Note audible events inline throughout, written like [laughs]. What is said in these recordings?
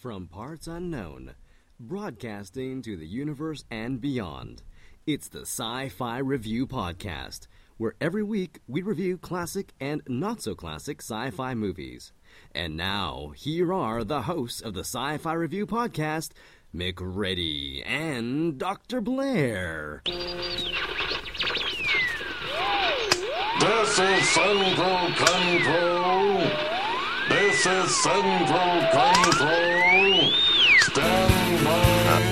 From parts unknown, broadcasting to the universe and beyond, it's the Sci Fi Review Podcast, where every week we review classic and not so classic sci fi movies. And now, here are the hosts of the Sci Fi Review Podcast, Mick Reddy and Dr. Blair. This is Central Control. This is Central Control. Stand by.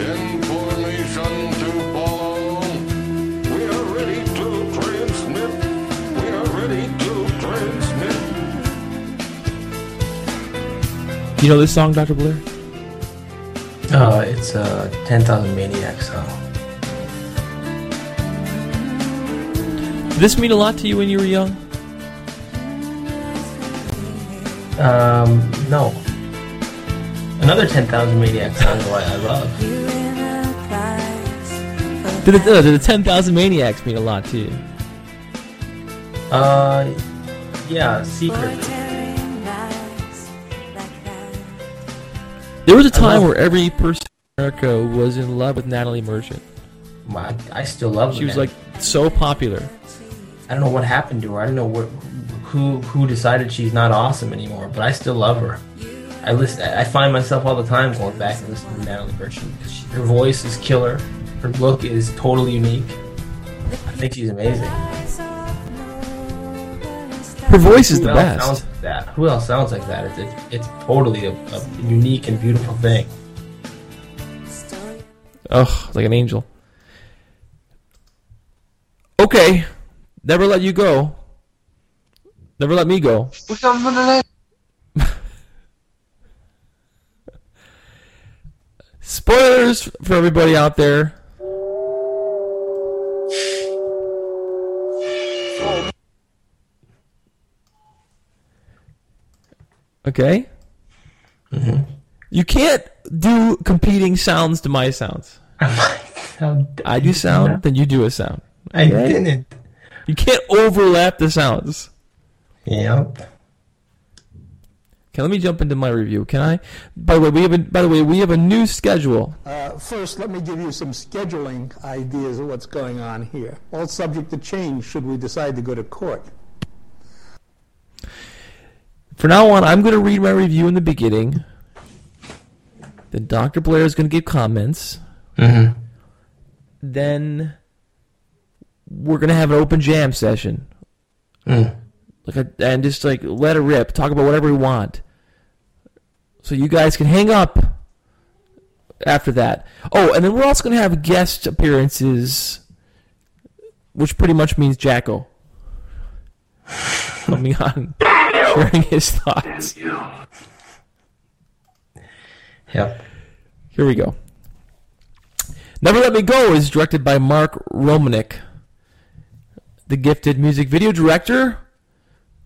Information to follow. We are ready to transmit. We are ready to transmit. You know this song, Dr. Blair? Uh, it's uh, 10,000 Maniacs song. Did this mean a lot to you when you were young? Um, no. Another 10,000 Maniacs song that I love. Did, it, uh, the 10,000 Maniacs mean a lot to you? Uh, yeah, Secret. There was a time where every person in America was in love with Natalie Merchant. I, I still love her. She was like so popular. I don't know what happened to her. I don't know what, who who decided she's not awesome anymore, but I still love her. I listen. I find myself all the time going back and listening to Natalie Merchant. 'cause she- Her voice is killer. Her look is totally unique. I think she's amazing. Her voice is Who the else Sounds best. like that? Who else sounds like that? It's it's, it's totally a, a unique and beautiful thing. Ugh, like an angel. Okay, never let you go. Never let me go. Spoilers for everybody out there. Okay. Mhm. You can't do competing sounds to my sounds. [laughs] I do sound, then you do a sound. I didn't. You can't overlap the sounds. Yep. Okay, let me jump into my review. Can I? By the way, we have a, by the way we have a new schedule. Uh, First, let me give you some scheduling ideas of what's going on here. All subject to change should we decide to go to court. For now on, I'm going to read my review in the beginning. Then Dr. Blair is going to give comments. Mm-hmm. Then we're going to have an open jam session. Mm. Like a, and just like let it rip. Talk about whatever we want. So you guys can hang up after that. Oh, and then we're also going to have guest appearances, which pretty much means Jacko [laughs] coming on, sharing his thoughts. Yep. Here we go. Never Let Me Go is directed by Mark Romanek, the gifted music video director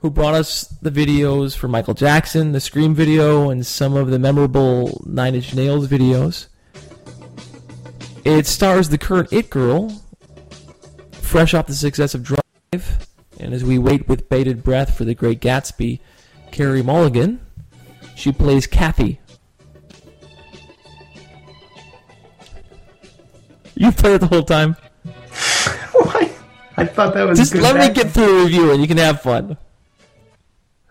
who brought us the videos for Michael Jackson, the Scream video, and some of the memorable Nine Inch Nails videos. It stars the current It Girl, fresh off the success of Drive, and as we wait with bated breath for the Great Gatsby, Carey Mulligan, she plays Kathy, You played it the whole time. [laughs] Why? I thought that was Just good let me get through a review and you can have fun.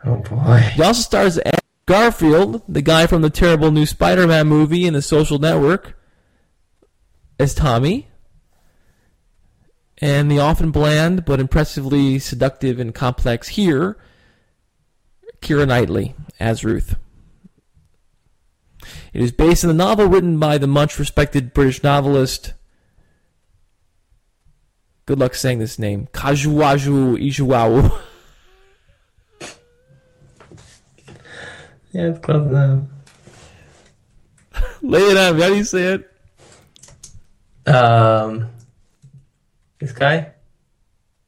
Oh boy. He also stars Garfield, the guy from the terrible new Spider-Man movie and The Social Network, as Tommy, and the often bland but impressively seductive and complex here, Keira Knightley as Ruth. It is based on the novel written by the much respected British novelist. Good luck saying this name. Kajuaju Ijuau. [laughs] Yeah, it's close enough. Lay it on me. How do you say it? Um, this guy,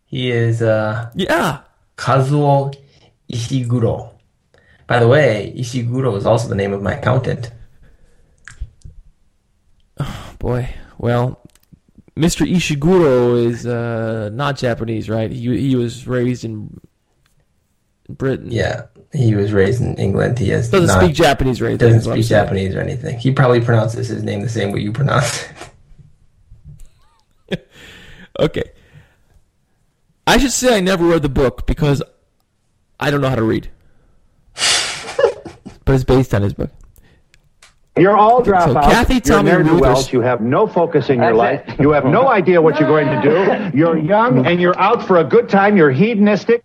he is uh, Yeah. Kazuo Ishiguro. By the way, Ishiguro is also the name of my accountant. [sighs] Boy. Well, Mr. Ishiguro is uh, not Japanese, right? He he was raised in Britain. Yeah, he was raised in England. He has Doesn't not, speak Japanese or anything. doesn't is what I'm speak. Japanese or anything. He probably pronounces his name the same way you pronounce it. [laughs] Okay. I should say I never read the book because I don't know how to read. [laughs] but it's based on his book. You're all dropouts. Kathy, you're Tommy, ne'er Ruth are- wells. You have no focus in your That's life. You have no [laughs] idea what you're going to do. You're young and you're out for a good time. You're hedonistic.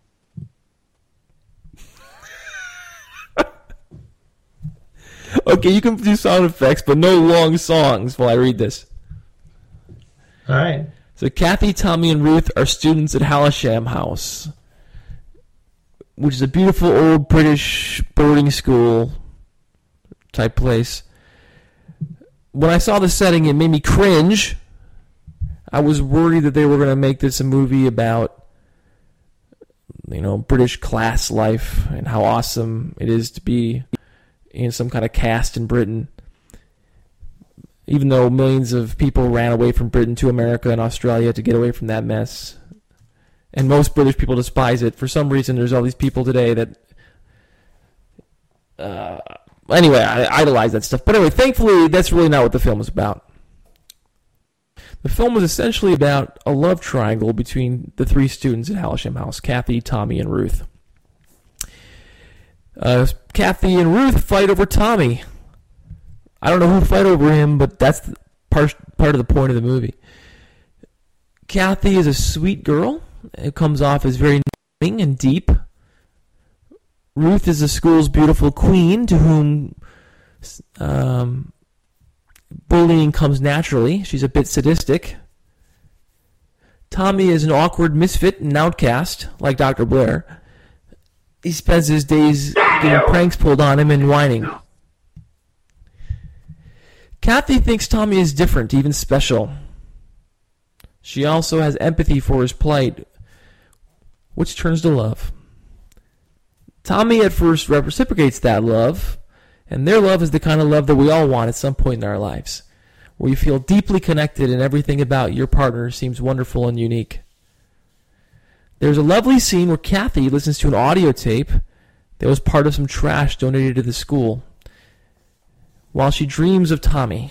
[laughs] Okay, you can do sound effects, but no long songs while I read this. All right. So Kathy, Tommy, and Ruth are students at Hailsham House, which is a beautiful old British boarding school type place. When I saw the setting, it made me cringe. I was worried that they were going to make this a movie about, you know, British class life and how awesome it is to be in some kind of caste in Britain even though millions of people ran away from Britain to America and Australia to get away from that mess. And most British people despise it. For some reason, there's all these people today that. Uh, anyway, I idolize that stuff. But anyway, thankfully, that's really not what the film is about. The film was essentially about a love triangle between the three students at Hailsham House Kathy, Tommy, and Ruth. Uh, Kathy and Ruth fight over Tommy. I don't know who fight over him, but that's part part of the point of the movie. Kathy is a sweet girl. It comes off as very knowing and deep. Ruth is the school's beautiful queen, to whom um, bullying comes naturally. She's a bit sadistic. Tommy is an awkward misfit and outcast, like Dr. Blair. He spends his days getting pranks pulled on him and whining. Kathy thinks Tommy is different, even special. She also has empathy for his plight, which turns to love. Tommy at first reciprocates that love, and their love is the kind of love that we all want at some point in our lives, where you feel deeply connected and everything about your partner seems wonderful and unique. There's a lovely scene where Kathy listens to an audio tape that was part of some trash donated to the school while she dreams of Tommy.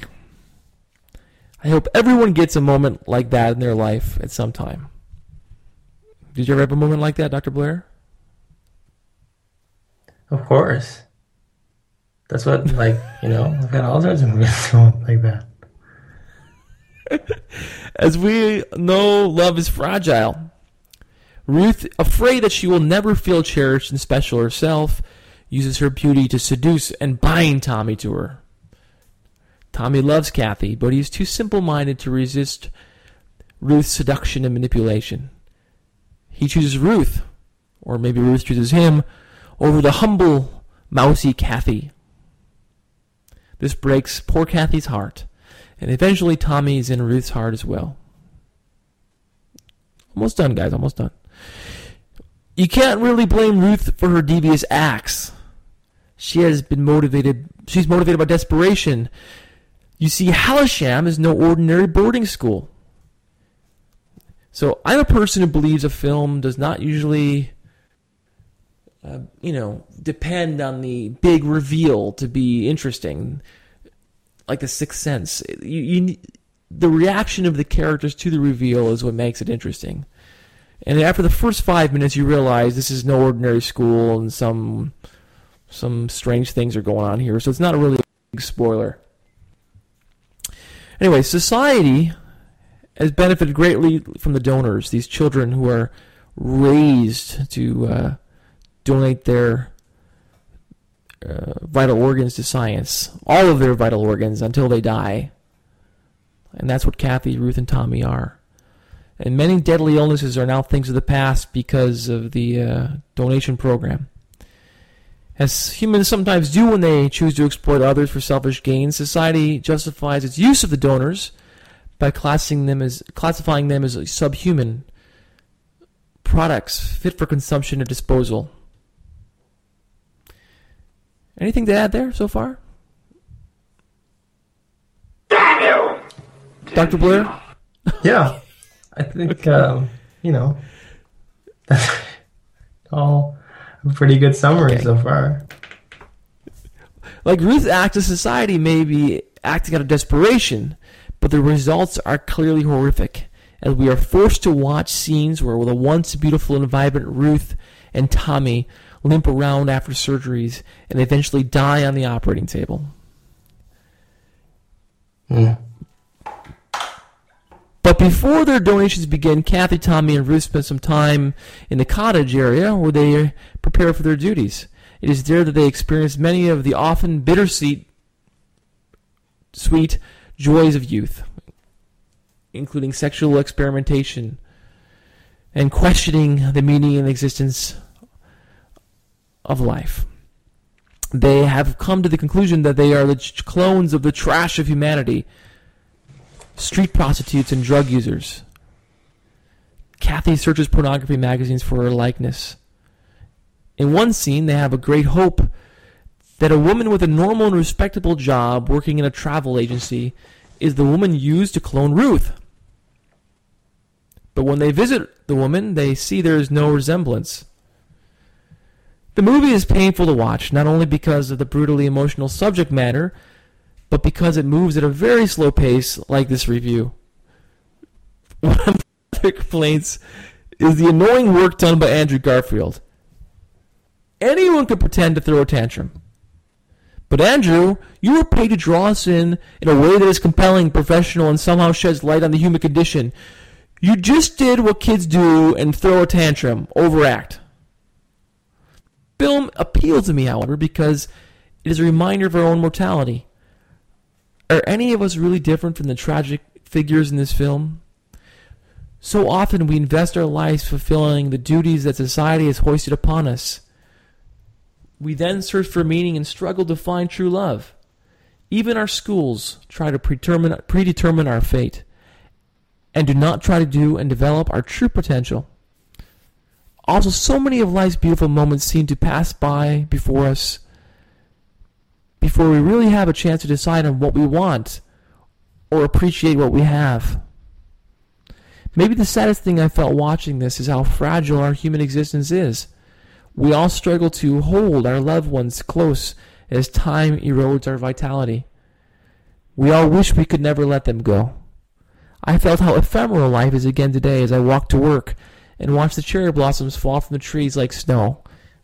I hope everyone gets a moment like that in their life at some time. Did you ever have a moment like that, Dr. Blair? Of course. That's what, like, you know, I've got all sorts of movies [laughs] like that. [laughs] As we know, love is fragile. Ruth, afraid that she will never feel cherished and special herself, uses her beauty to seduce and bind Tommy to her. Tommy loves Kathy, but he's too simple minded to resist Ruth's seduction and manipulation. He chooses Ruth, or maybe Ruth chooses him, over the humble, mousy Kathy. This breaks poor Kathy's heart, and eventually Tommy's in Ruth's heart as well. Almost done, guys, almost done. You can't really blame Ruth for her devious acts. She has been motivated, she's motivated by desperation. You see, Hailsham is no ordinary boarding school. So I'm a person who believes a film does not usually, uh, you know, depend on the big reveal to be interesting, like The Sixth Sense. You, you, the reaction of the characters to the reveal is what makes it interesting. And after the first five minutes, you realize this is no ordinary school, and some some strange things are going on here. So it's not a really big spoiler. Anyway, society has benefited greatly from the donors. These children who are raised to uh, donate their uh, vital organs to science, all of their vital organs until they die. And that's what Kathy, Ruth, and Tommy are. And many deadly illnesses are now things of the past because of the uh, donation program. As humans sometimes do when they choose to exploit others for selfish gain, society justifies its use of the donors by classifying them as classifying them as subhuman products fit for consumption or disposal. Anything to add there so far? Damn you, Dr. Blair? Yeah. I think, um, you know, that's [laughs] all a Pretty good summary Okay. so far. Like Ruth acts as society may be acting out of desperation, but the results are clearly horrific, as we are forced to watch scenes where the once beautiful and vibrant Ruth and Tommy limp around after surgeries and eventually die on the operating table. But before their donations begin, Kathy, Tommy, and Ruth spend some time in the cottage area where they prepare for their duties. It is there that they experience many of the often bittersweet sweet joys of youth, including sexual experimentation and questioning the meaning and existence of life. They have come to the conclusion that they are the clones of the trash of humanity street prostitutes and drug users. Kathy searches pornography magazines for her likeness. In one scene, they have a great hope that a woman with a normal and respectable job working in a travel agency is the woman used to clone Ruth. But when they visit the woman, they see there is no resemblance. The movie is painful to watch, not only because of the brutally emotional subject matter, but because it moves at a very slow pace, like this review. [laughs] One of my complaints is the annoying work done by Andrew Garfield. Anyone could pretend to throw a tantrum. But Andrew, you were paid to draw us in in a way that is compelling, professional, and somehow sheds light on the human condition. You just did what kids do and throw a tantrum, overact. Film appeals to me, however, because it is a reminder of our own mortality. Are any of us really different from the tragic figures in this film? So often we invest our lives fulfilling the duties that society has hoisted upon us. We then search for meaning and struggle to find true love. Even our schools try to predetermine, predetermine our fate and do not try to do and develop our true potential. Also, so many of life's beautiful moments seem to pass by before us before we really have a chance to decide on what we want or appreciate what we have. Maybe the saddest thing I felt watching this is how fragile our human existence is. We all struggle to hold our loved ones close as time erodes our vitality. We all wish we could never let them go. I felt how ephemeral life is again today as I walked to work and watched the cherry blossoms fall from the trees like snow,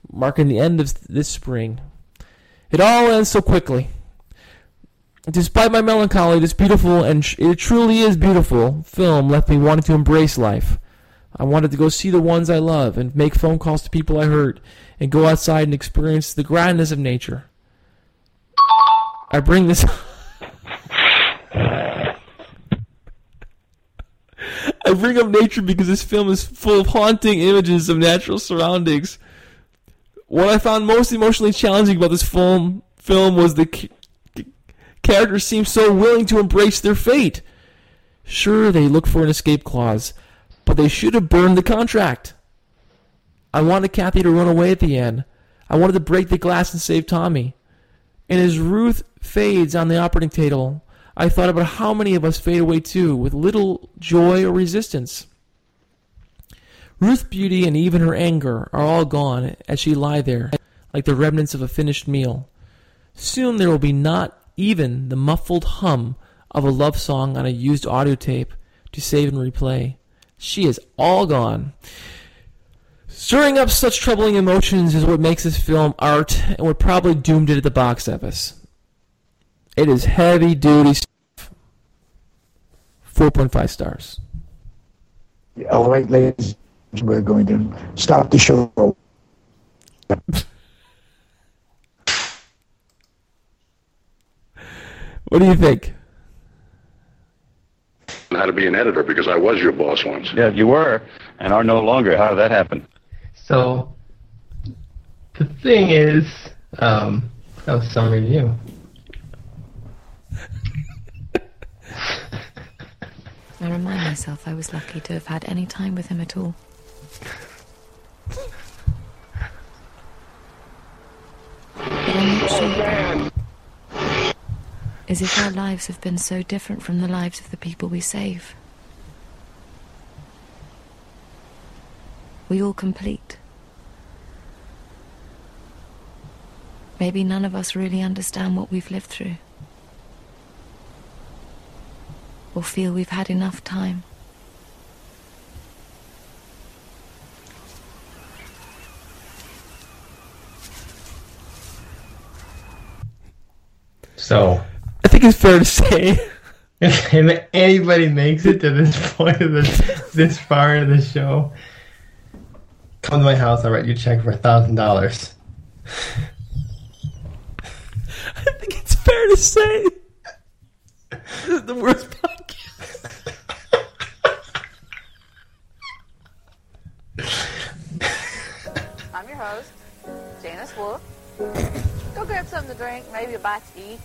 marking the end of this spring. It all ends so quickly. Despite my melancholy, this beautiful and it truly is beautiful film left me wanting to embrace life. I wanted to go see the ones I love and make phone calls to people I hurt and go outside and experience the grandness of nature. I bring this [laughs] I bring up nature because this film is full of haunting images of natural surroundings. What I found most emotionally challenging about this film film was the characters seem so willing to embrace their fate. Sure, they look for an escape clause, but they should have burned the contract. I wanted Kathy to run away at the end. I wanted to break the glass and save Tommy. And as Ruth fades on the operating table, I thought about how many of us fade away too, with little joy or resistance. Ruth's beauty and even her anger are all gone as she lie there, like the remnants of a finished meal. Soon there will be not even the muffled hum of a love song on a used audio tape to save and replay. She is all gone. Stirring up such troubling emotions is what makes this film art and what probably doomed it at the box office. It is heavy duty stuff. 4.5 stars. All right, oh, ladies, we're going to stop the show. What do you think? How to be an editor because I was your boss once. Yeah, you were, and are no longer. How did that happen? So the thing is, um, that was some review. I remind myself I was lucky to have had any time with him at all. As if our lives have been so different from the lives of the people we save. We all complete. Maybe none of us really understand what we've lived through. Or feel we've had enough time. So, I think it's fair to say. [laughs] if anybody makes it to this [laughs] point of this this far into the show, come to my house. I'll write you a check for a thousand dollars. I think it's fair to say. This is the worst podcast. I'm your host, Janice Wolf. Go grab something to drink, maybe a bite to eat.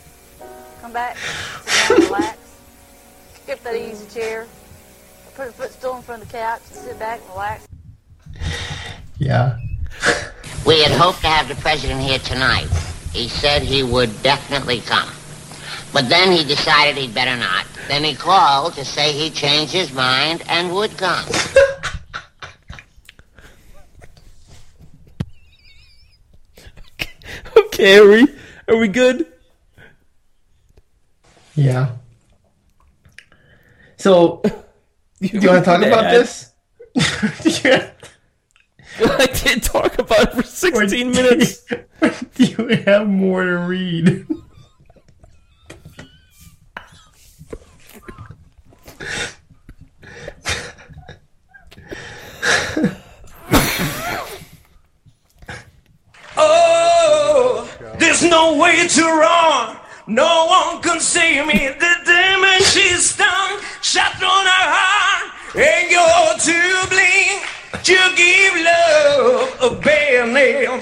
Come back, sit down, relax. Skip that easy chair. Put a footstool in front of the couch and sit back and relax. Yeah. We had hoped to have the president here tonight. He said he would definitely come. But then he decided he'd better not. Then he called to say he changed his mind and would come. [laughs] Okay, are we are we good? Yeah. So, [laughs] do you want to talk about this? Yeah. [laughs] I did talk about it for 16 minutes. [laughs] Do you have more to read? Blame. You give love a bad name.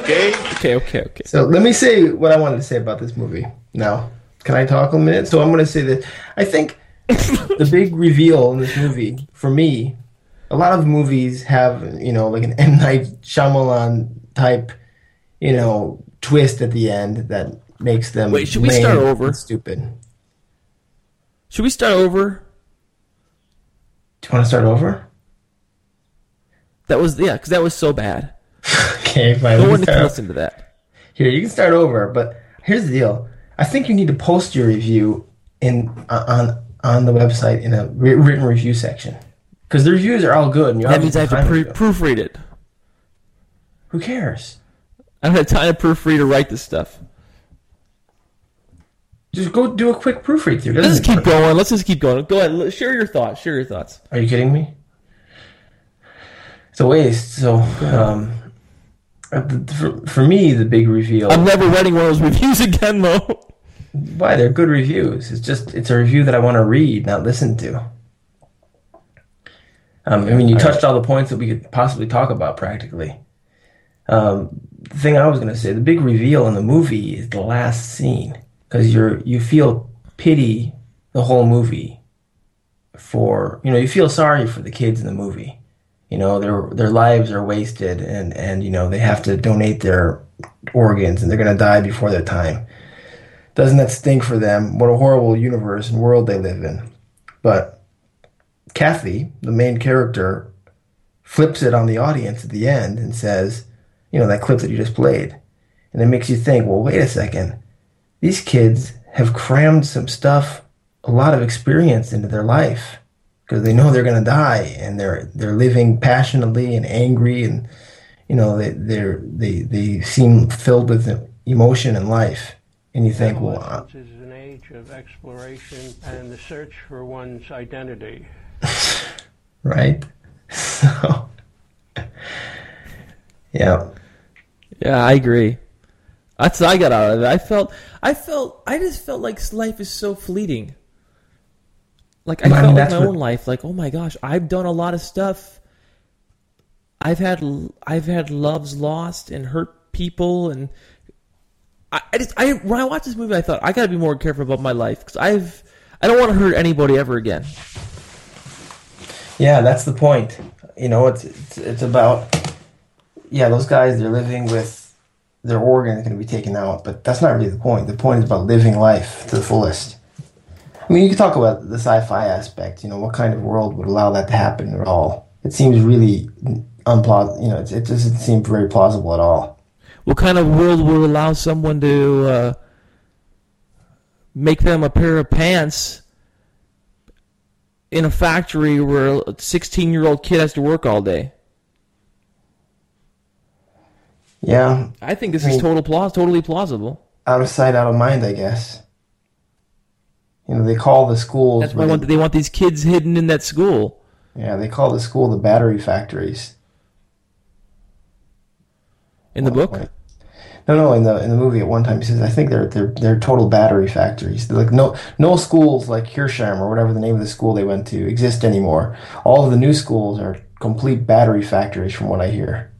Okay. Okay, okay, okay. So let me say what I wanted to say about this movie. Now, can I talk a minute? So I'm going to say that I think the [laughs] big reveal in this movie, for me, a lot of movies have you know like an M Night Shyamalan type, you know, twist at the end that makes them. Wait, should we lame start over? Stupid. Should we start over? Do you want to start over? That was yeah, because that was so bad. [laughs] Okay, fine. No one can can listen to that. Here, you can start over, but here's the deal. I think you need to post your review in uh, on on the website in a wri- written review section because the reviews are all good. And you That means I have to pre- proofread it. Who cares? I don't have time to proofread or write this stuff. Just go do a quick proofread through. Let's just keep going. Let's just keep going. Go ahead. Share your thoughts. Share your thoughts. Are you kidding me? It's a waste. So, um, uh, for, for me, the big reveal. I'm never writing one of those reviews again, though. Why? They're good reviews. It's just it's a review that I want to read, not listen to. Um, I mean, you touched all the points that we could possibly talk about practically. Um, the thing I was going to say, the big reveal in the movie is the last scene because you're you feel pity the whole movie for you know you feel sorry for the kids in the movie. You know their their lives are wasted and and you know they have to donate their organs and they're going to die before their time doesn't that stink for them? What a horrible universe and world they live in. But Kathy, the main character, flips it on the audience at the end and says, you know, that clip that you just played. And it makes you think, well, wait a second. These kids have crammed some stuff, a lot of experience into their life because they know they're going to die and they're they're living passionately and angry and you know they they're they they seem filled with emotion and life and you think well uh, Adolescence is an age of exploration and the search for one's identity. [laughs] right? [laughs] So, yeah. Yeah, I agree. That's what I got out of it. I felt, I felt, I just felt like life is so fleeting. Like I I felt mean, like my what- own life. Like, oh my gosh, I've done a lot of stuff. I've had, I've had loves lost and hurt people, and I, I just, I when I watched this movie, I thought I got to be more careful about my life because I've, I don't want to hurt anybody ever again. Yeah, that's the point. You know, it's it's, it's about yeah, those guys they're living with their organ going to be taken out, but that's not really the point. The point is about living life to the fullest. I mean, you could talk about the sci-fi aspect. You know, what kind of world would allow that to happen at all? It seems really unplausible. You know, it, it doesn't seem very plausible at all. What kind of world would allow someone to uh, make them a pair of pants in a factory where a 16 year old kid has to work all day? Yeah. I think this I is total plaus- totally plausible. Out of sight, out of mind, I guess. You know, they call the schools. That's why they want, they want these kids hidden in that school. Yeah, they call the school the battery factories. In the book? No, no. In the in the movie, at one time he says, "I think they're they're they're total battery factories. They're like no no schools like Kirsham or whatever the name of the school they went to exist anymore. All of the new schools are complete battery factories, from what I hear.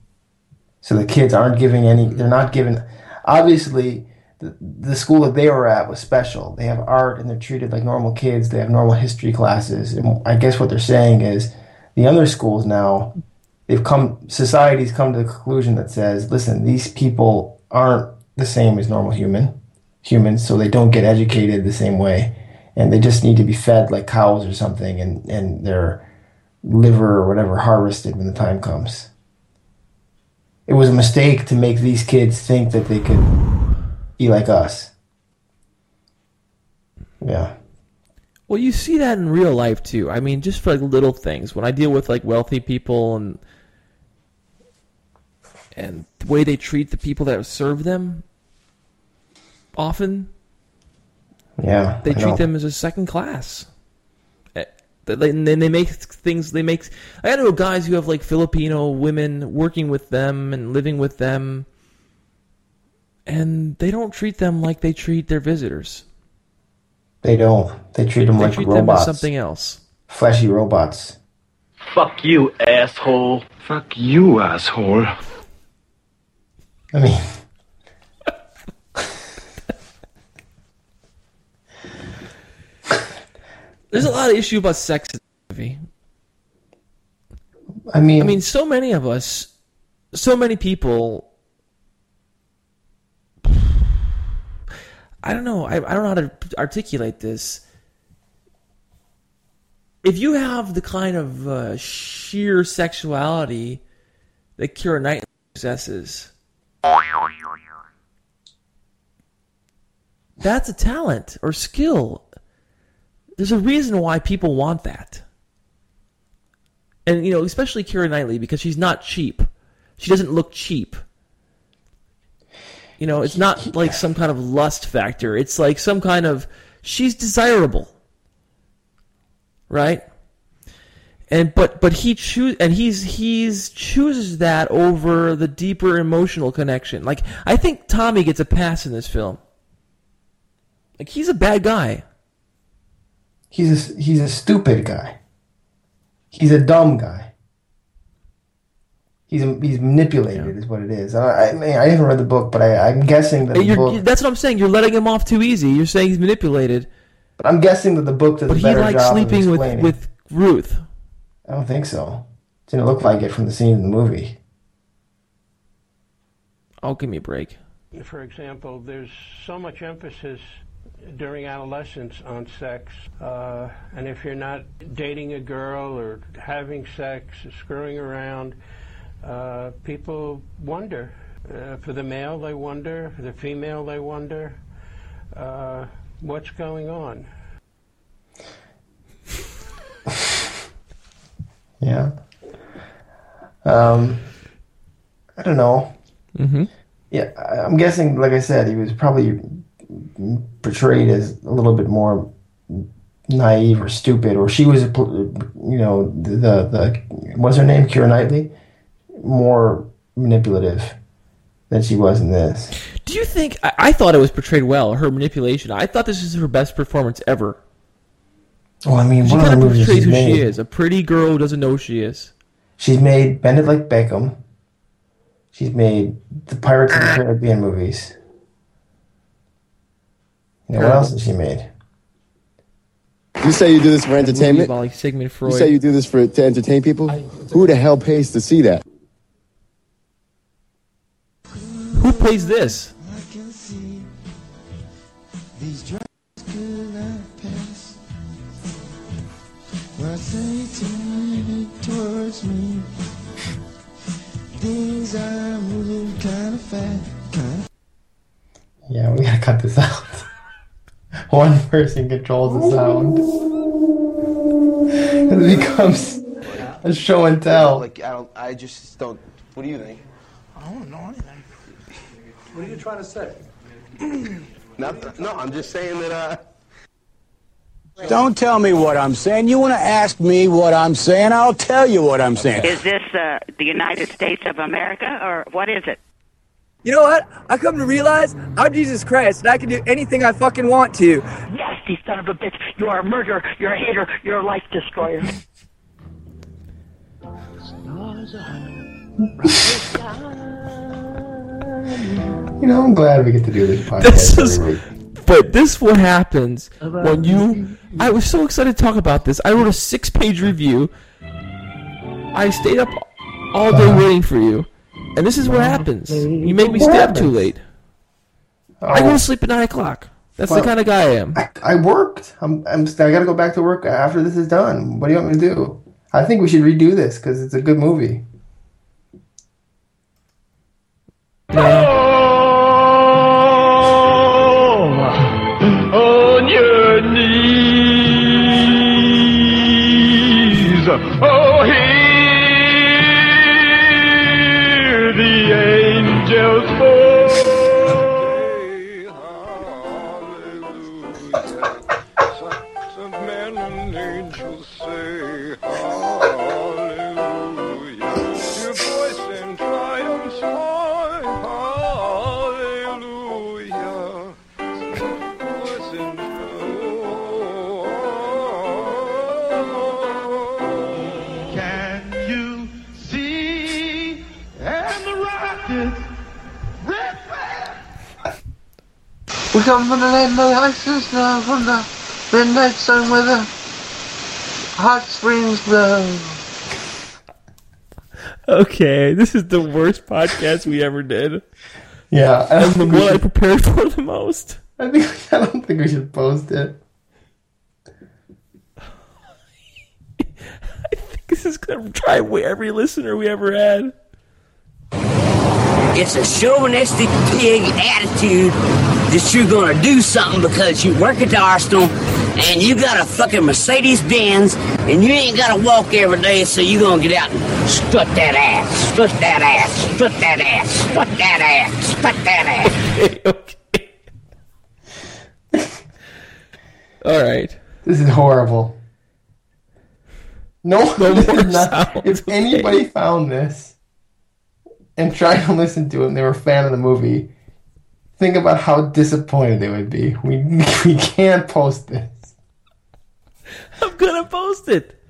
So the kids aren't giving any. They're not given. Obviously, the, school that they were at was special. They have art and they're treated like normal kids. They have normal history classes. And I guess what they're saying is the other schools now they've come society's come to the conclusion that says listen these people aren't the same as normal human humans so they don't get educated the same way and they just need to be fed like cows or something and and their liver or whatever harvested when the time comes it was a mistake to make these kids think that they could be like us yeah Well, you see that in real life too. I mean, just for like little things. When I deal with like wealthy people and and the way they treat the people that serve them, often yeah they I treat know. them as a second class. Eh, And then they make things. They make. I know guys who have like Filipino women working with them and living with them, and they don't treat them like they treat their visitors. they don't they treat them They like treat them robots as something else. fleshy robots Fuck you, asshole. Fuck you, asshole. I mean, [laughs] There's a lot of issue about sex in the movie. I mean, I mean, so many of us, so many people. I don't know. I, I don't know how to articulate this. If you have the kind of uh, sheer sexuality that Keira Knightley possesses, that's a talent or skill. There's a reason why people want that and you know, especially Keira Knightley because she's not cheap. She doesn't look cheap. You know, it's not like some kind of lust factor. It's like some kind of she's desirable, right? And but but he choose and he's he's chooses that over the deeper emotional connection. Like I think Tommy gets a pass in this film. Like he's a bad guy. he's a, he's a stupid guy. He's a dumb guy. He's he's manipulated, is what it is. I, I mean, I haven't read the book, but I, I'm guessing that the book. that's what I'm saying. You're letting him off too easy. You're saying he's manipulated. But I'm guessing that the book does But a he better likes job of sleeping with explaining. with Ruth. I don't think so. Didn't look like it from the scene in the movie. Oh, give me a break. For example, there's so much emphasis during adolescence on sex, uh, and if you're not dating a girl or having sex, or screwing around, uh, people wonder. Uh, for the male, they wonder. For the female, they wonder. Uh, what's going on? [laughs] Yeah. Um, I don't know. Mm-hmm. Yeah, I- I'm guessing. Like I said, he was probably portrayed as a little bit more naive or stupid, or she was, you know, the the what's her name, Keira Knightley, more manipulative than she was in this. Do you think? I, I thought it was portrayed well. Her manipulation. I thought this was her best performance ever. Well, I mean, She one of the kind of movies portrays she's who made, she is. A pretty girl who doesn't know who she is. she's made Bend It Like Beckham. She's made the Pirates of the Caribbean movies. You know, what else has she made? You say you do this for entertainment? about, like Sigmund You say you do this for to entertain people? Who the hell pays to see that? Who plays this? These drugs could not pass. What they turn towards me. Things are moving kind of fast. Yeah, we gotta cut this out. [laughs] One person controls the sound. [laughs] It becomes a show and tell. Like I don't. I just don't. What do you think? I don't know anything. What are you trying to say? [clears throat] No, no. I'm just saying that. Uh, Don't tell me what I'm saying. You want to ask me what I'm saying? I'll tell you what I'm saying. Is this uh, the United States of America, or what is it? You know what? I come to realize I'm Jesus Christ and I can do anything I fucking want to. Nasty son of a bitch! You are a murderer. You're a hater. You're a life destroyer. [laughs] You know, I'm glad we get to do this podcast This is, every week. but this what happens when you. I was so excited to talk about this. I wrote a six-page review. I stayed up all day uh-huh. waiting for you, and this is what happens. You make me stay up too happens? late. I go Oh. to sleep at nine o'clock. That's Well, the kind of guy I am. I, I worked. I'm, I'm. I gotta go back to work after this is done. What do you want me to do? I think we should redo this because it's a good movie. Oh, oh, on your knees. Oh, come from the land of the ice and snow, from the midnight sun where the hot springs glow. Okay, this is the worst podcast we ever did. Yeah, I don't and the think we one I prepared for the most. I think. [laughs] I don't think we should post it. [laughs] I think this is gonna drive away every listener we ever had. It's a chauvinistic pig attitude that you're gonna do something because you work at the Arsenal and you got a fucking Mercedes Benz and you ain't gotta walk every day, so you gonna get out and strut that ass, strut that ass, strut that ass, strut that ass, strut that ass. [laughs] All right. This is horrible. No, No this more is not, sounds, If anybody found this and tried to listen to it and they were a fan of the movie, think about how disappointed they would be. We [laughs] we can't post this. I'm gonna post it.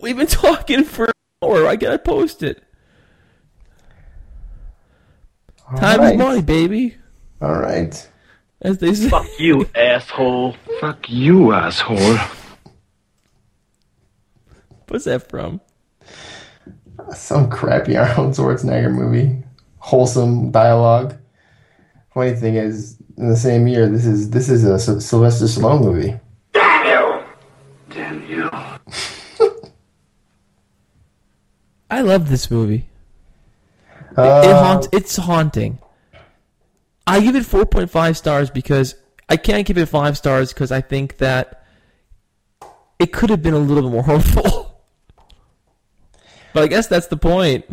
We've been talking for an hour. I gotta post it. Time right. is money, baby. All right. As they say. Fuck you, asshole. Fuck you, asshole. What's that from? [laughs] Some crappy Arnold Schwarzenegger movie. Wholesome dialogue. Funny thing is, in the same year, this is this is a Sylvester Stallone movie. Damn you. Damn you! [laughs] I love this movie. It- Uh, it haunts. It's haunting. I give it 4.5 stars because I can't give it five stars because I think that it could have been a little bit more [laughs] hurtful. But I guess that's the point.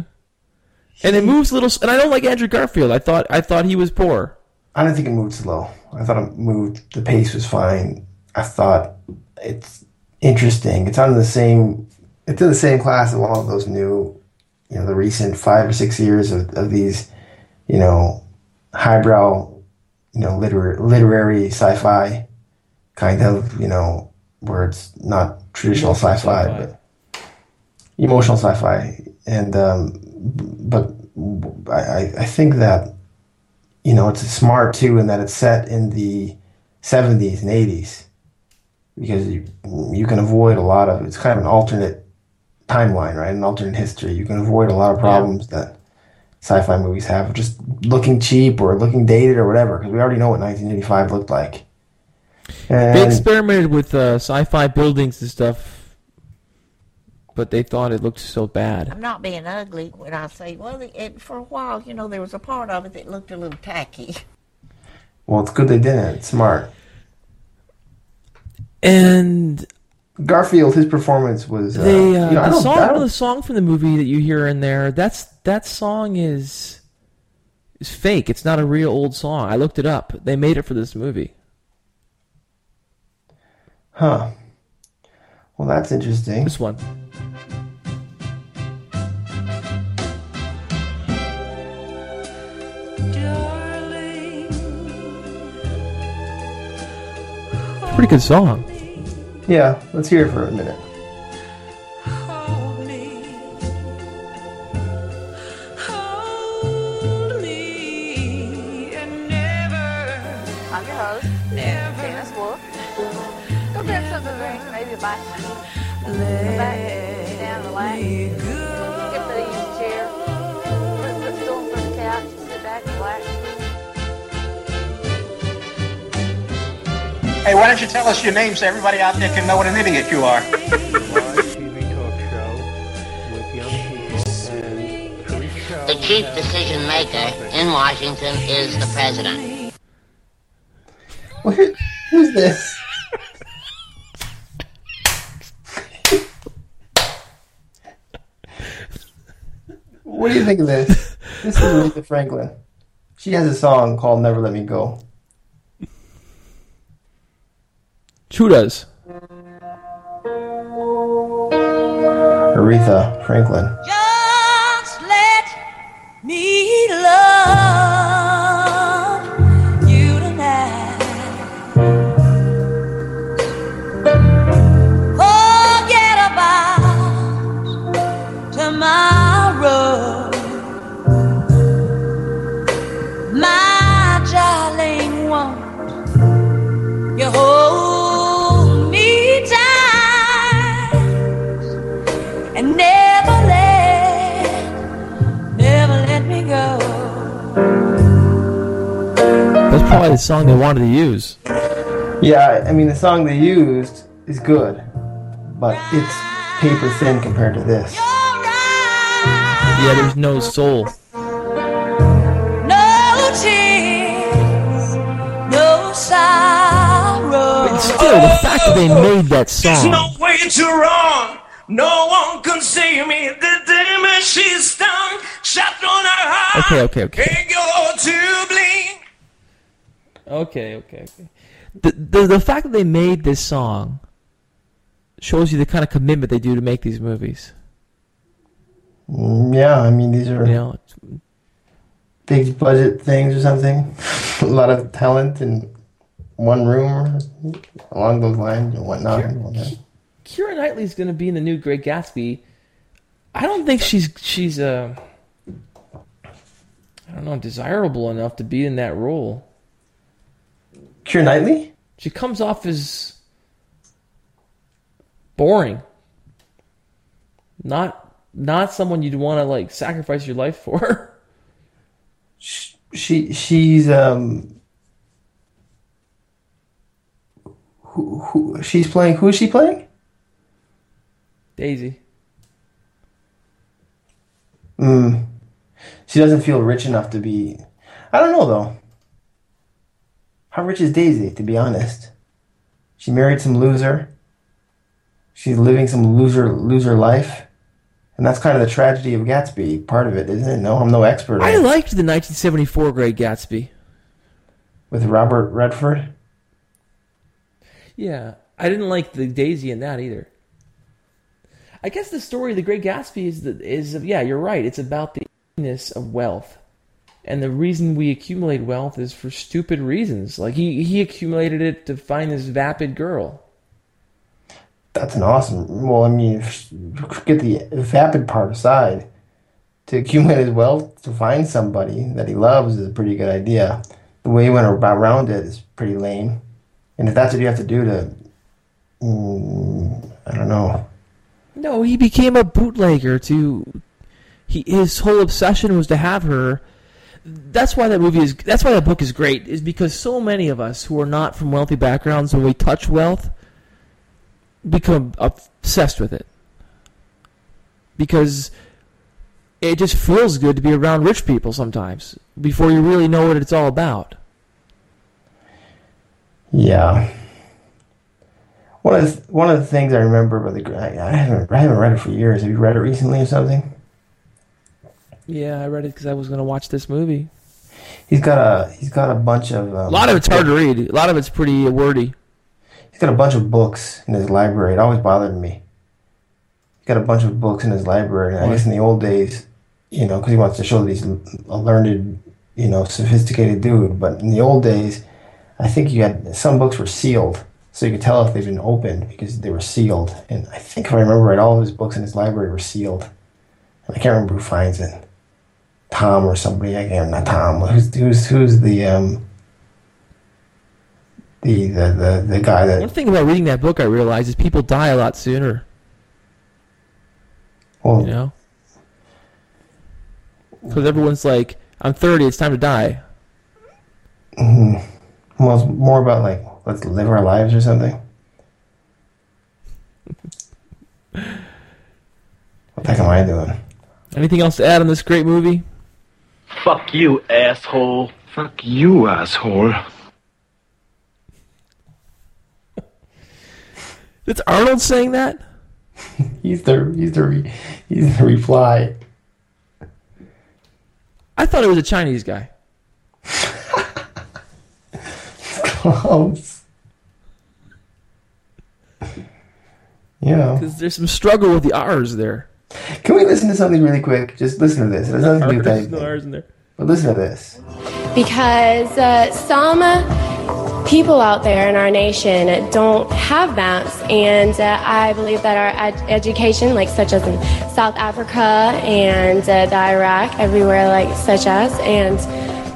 And it moves a little. And I don't like Andrew Garfield. I thought I thought he was poor. I don't think it moved slow. I thought it moved. The pace was fine. I thought it's interesting. It's on the same. It's in the same class as all of those new, you know, the recent five or six years of, of these, you know, highbrow, you know, liter- literary sci-fi, kind of, you know, where it's not traditional sci-fi, sci-fi. but emotional sci-fi. And um, but I, I- think that you know, it's smart too in that it's set in the 70s and 80s because you, you can avoid a lot of it's kind of an alternate timeline, right? An alternate history. You can avoid a lot of problems that sci-fi movies have just looking cheap or looking dated or whatever because we already know what 1985 looked like. They experimented with uh, sci-fi buildings and stuff, but they thought it looked so bad. I'm not being ugly when I say, well, it, for a while, you know, there was a part of it that looked a little tacky. Well, it's good they didn't. It's smart. And Garfield, his performance was. Uh, they uh, you know, the song, the song from the movie that you hear in there. That's that song is is fake. It's not a real old song. I looked it up. They made it for this movie. Huh. Well, that's interesting. This one. Good song. Yeah, let's hear it for a minute. Don't you tell us your name so everybody out there can know what an idiot you are? [laughs] The chief decision maker in Washington is the president. Who's this? what do you think of this? This is Aretha Franklin. She has a song called "Never Let Me Go." Does? Aretha Franklin. Song they wanted to use. Yeah, I mean the song they used is good, but it's paper thin compared to this. Yeah, there's no soul. No tears, no sorrow. But still, the fact that they made that There's song. no way to run. No one can see me. The damage she's done. Shot on her heart. Okay, okay, okay. Okay, okay, okay. The, the the fact that they made this song shows you the kind of commitment they do to make these movies. Mm, Yeah, I mean these are You know, big budget things or something. [laughs] a lot of talent in one room, along those lines and whatnot. whatnot. Keira Knightley's going to be in the new Great Gatsby. I don't think she's she's uh I don't know desirable enough to be in that role. Keira Knightley? She comes off as boring. Not not someone you'd want to like sacrifice your life for. [laughs] She she's um. Who, who she's playing? Who is she playing? Daisy. Mm. She doesn't feel rich enough to be. I don't know though. How rich is Daisy? To be honest, she married some loser. She's living some loser loser life, and that's kind of the tragedy of Gatsby. Part of it, isn't it? No, I'm no expert. I liked the 1974 Great Gatsby. with Robert Redford. Yeah, I didn't like the Daisy in that either. I guess the story of the Great Gatsby is that is yeah, you're right. It's about the of wealth, and the reason we accumulate wealth is for stupid reasons. Like he he accumulated it to find this vapid girl. That's an awesome. Well, I mean, get the vapid part aside. To accumulate his wealth to find somebody that he loves is a pretty good idea. The way he went about around it is pretty lame. And if that's what you have to do to, mm, I don't know. No, he became a bootlegger to. He his whole obsession was to have her. That's why that movie is. That's why that book is great. Is because so many of us who are not from wealthy backgrounds, when we touch wealth, become obsessed with it. Because it just feels good to be around rich people sometimes before you really know what it's all about. Yeah. One of the, one of the things I remember about the I, haven't I haven't read it for years. Have you read it recently or something? Yeah, I read it because I was going to watch this movie. He's got a he's got a bunch of um, A lot of it's hard to read. A lot of it's pretty wordy. He's got a bunch of books in his library. It always bothered me. He's got a bunch of books in his library. I guess in the old days, you know, because he wants to show that he's a learned, you know, sophisticated dude. But in the old days, I think you had some books were sealed, so you could tell if they've been opened because they were sealed. And I think if I remember right, all of his books in his library were sealed. And I can't remember who finds it. Tom or somebody. I can't. Not Tom. Who's who's who's the um the the the, the guy that One thing about reading that book I realized is people die a lot sooner. Well, you know? Because everyone's like, I'm 30, it's time to die. Mhm. Well, it's more about like let's live our lives or something. [laughs] what the heck am I doing? Anything else to add on this great movie? Fuck you, asshole. Fuck you, asshole. [laughs] It's Arnold saying that? [laughs] He's the he's the re, he's the reply. I thought it was a Chinese guy. Close. Yeah. Because there's some struggle with the R's there. Can we listen to something really quick? Just listen to this. It has nothing to do with anything. no R's in there. But listen to this. because uh, some people out there in our nation don't have maps, and uh, I believe that our ed- education, like such as in South Africa and uh, the Iraq, everywhere like such as, and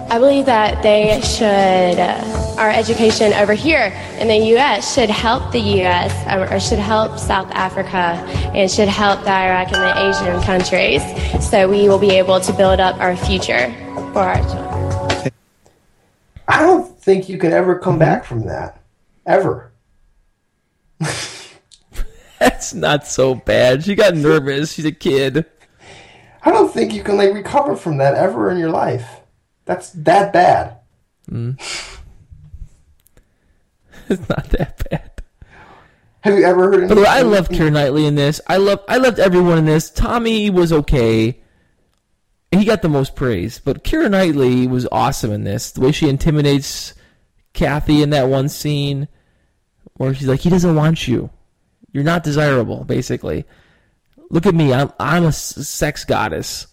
I believe that they should, uh, our education over here in the U.S. should help the U.S. or, or should help South Africa and should help the Iraq and the Asian countries, so we will be able to build up our future for our children. I don't think you can ever come back from that. Ever. [laughs] That's not so bad. She got nervous. She's a kid. I don't think you can like recover from that ever in your life. That's that bad. Mm. [laughs] it's not that bad. Have you ever heard? But I love Keira Knightley in this. I love I loved everyone in this. Tommy was okay. He got the most praise, but Keira Knightley was awesome in this. The way she intimidates Kathy in that one scene, where she's like, "He doesn't want you. You're not desirable." Basically, look at me. I'm I'm a sex goddess.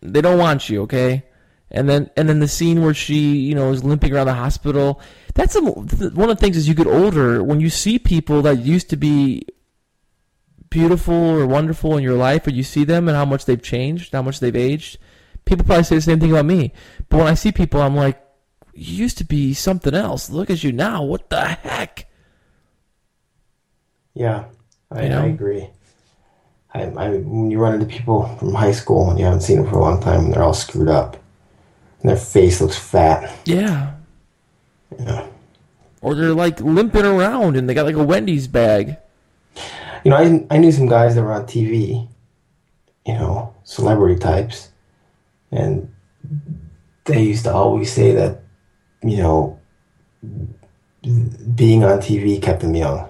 They don't want you, okay? And then and then the scene where she, you know, is limping around the hospital. That's a, one of the things as you get older, when you see people that used to be beautiful or wonderful in your life, and you see them and how much they've changed, how much they've aged. People probably say the same thing about me. But when I see people, I'm like, you used to be something else. Look at you now. What the heck? Yeah, I, You know? I agree. I, I when you run into people from high school and you haven't seen them for a long time and they're all screwed up and their face looks fat. Yeah. Yeah. Or they're like limping around and they got like a Wendy's bag. You know, I I knew some guys that were on TV, you know, celebrity types, and they used to always say that, you know, being on TV kept them young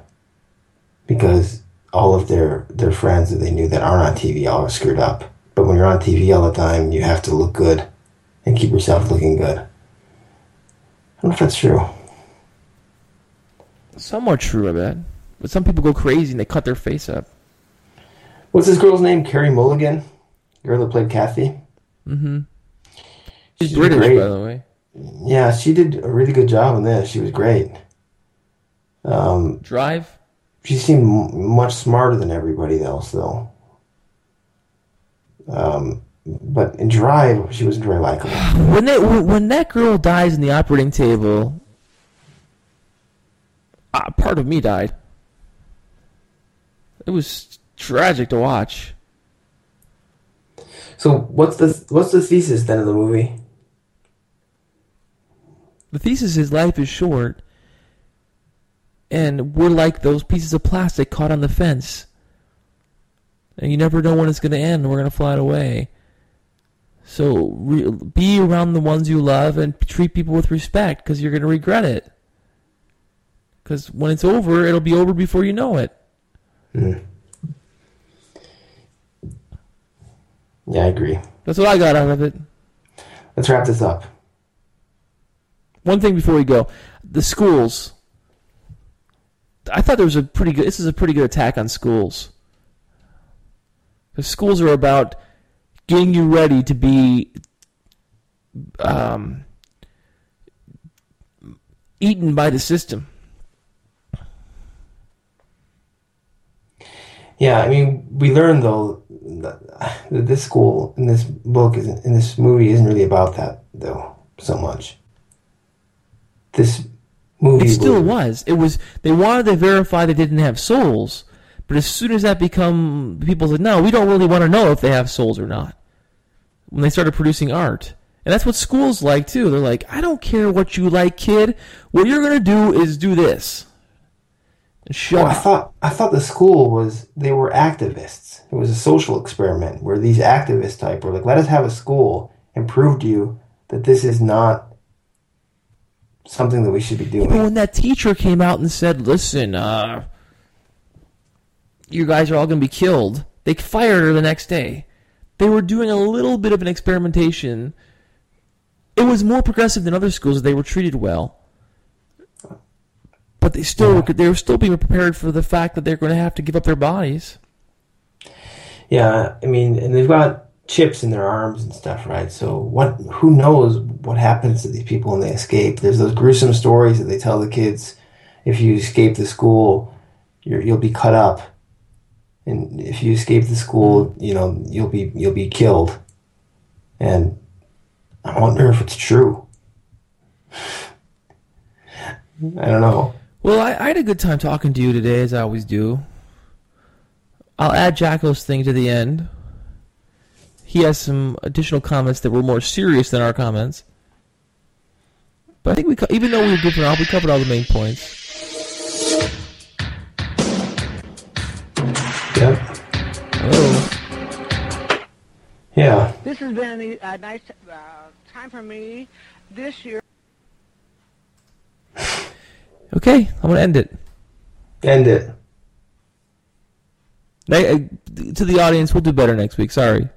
because all of their their friends that they knew that aren't on TV all are screwed up. But when you're on TV all the time, you have to look good and keep yourself looking good. I don't know if that's true. Somewhat true, I bet. But some people go crazy and they cut their face up. What's this girl's name? Carey Mulligan, girl that played Kathy. Mm-hmm. She's She's British, great. by the way. Yeah, she did a really good job on this. She was great. Um, Drive. she seemed m- much smarter than everybody else, though. Um, but in Drive, she wasn't very likable. When that when that girl dies in the operating table, uh, part of me died. It was tragic to watch. So what's the what's the thesis then of the movie? The thesis is life is short, and we're like those pieces of plastic caught on the fence. And you never know when it's going to end. We're going to fly it away. So re- be around the ones you love and treat people with respect because you're going to regret it. Because when it's over, it'll be over before you know it. Mm. Yeah, I agree. That's what I got out of it. Let's wrap this up. One thing before we go, the schools. I thought there was a pretty good. This is a pretty good attack on schools. Because schools are about getting you ready to be um, eaten by the system. Yeah, I mean, we learned though that this school in this book isn't in this movie isn't really about that though so much. This movie It still was- was. It was. They wanted to verify they didn't have souls, but as soon as that become, people said, "No, we don't really want to know if they have souls or not." When they started producing art, and that's what schools like too. They're like, "I don't care what you like, kid. What you're gonna do is do this." And shut Well, I thought I thought the school was they were activists. It was a social experiment where these activist type were like, let us have a school and prove to you that this is not something that we should be doing. But when that teacher came out and said, "Listen, uh, you guys are all going to be killed," they fired her the next day. They were doing a little bit of an experimentation. It was more progressive than other schools. They were treated well, but they still were, they were still being prepared for the fact that they're going to have to give up their bodies. Yeah, I mean, and they've got chips in their arms and stuff, right? So what? Who knows what happens to these people when they escape? There's those gruesome stories that they tell the kids: if you escape the school, you're, you'll be cut up, and if you escape the school, you know you'll be you'll be killed. And I wonder if it's true. I don't know. Well, I, I had a good time talking to you today, as I always do. I'll add Jacko's thing to the end. He has some additional comments that were more serious than our comments. But I think we, even though we were different, we covered all the main points. Yep. Oh. Yeah. This has been a, a nice uh, time for me this year. Okay, I'm gonna end it. End it. Ne- to the audience, we'll do better next week. Sorry.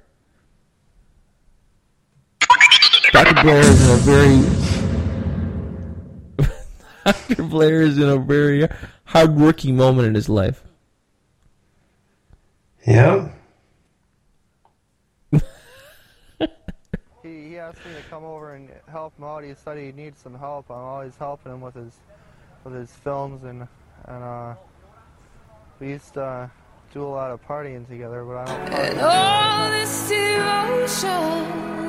Dr. Blair is in a very [laughs] Dr. Blair is in a very hard-working moment in his life. Yeah. He, he asked me to come over and help him out. He said he needs some help. I'm always helping him with his with his films and and uh, we used to uh, do a lot of partying together. But I don't. And all this devotion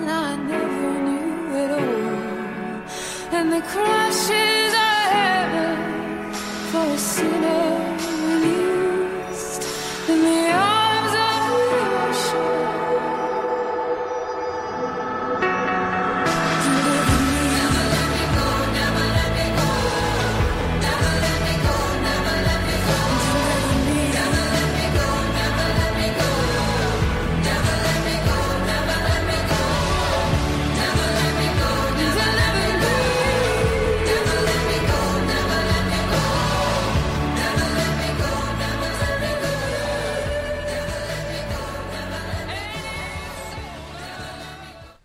I never knew at all. And the crashes I had for a sinner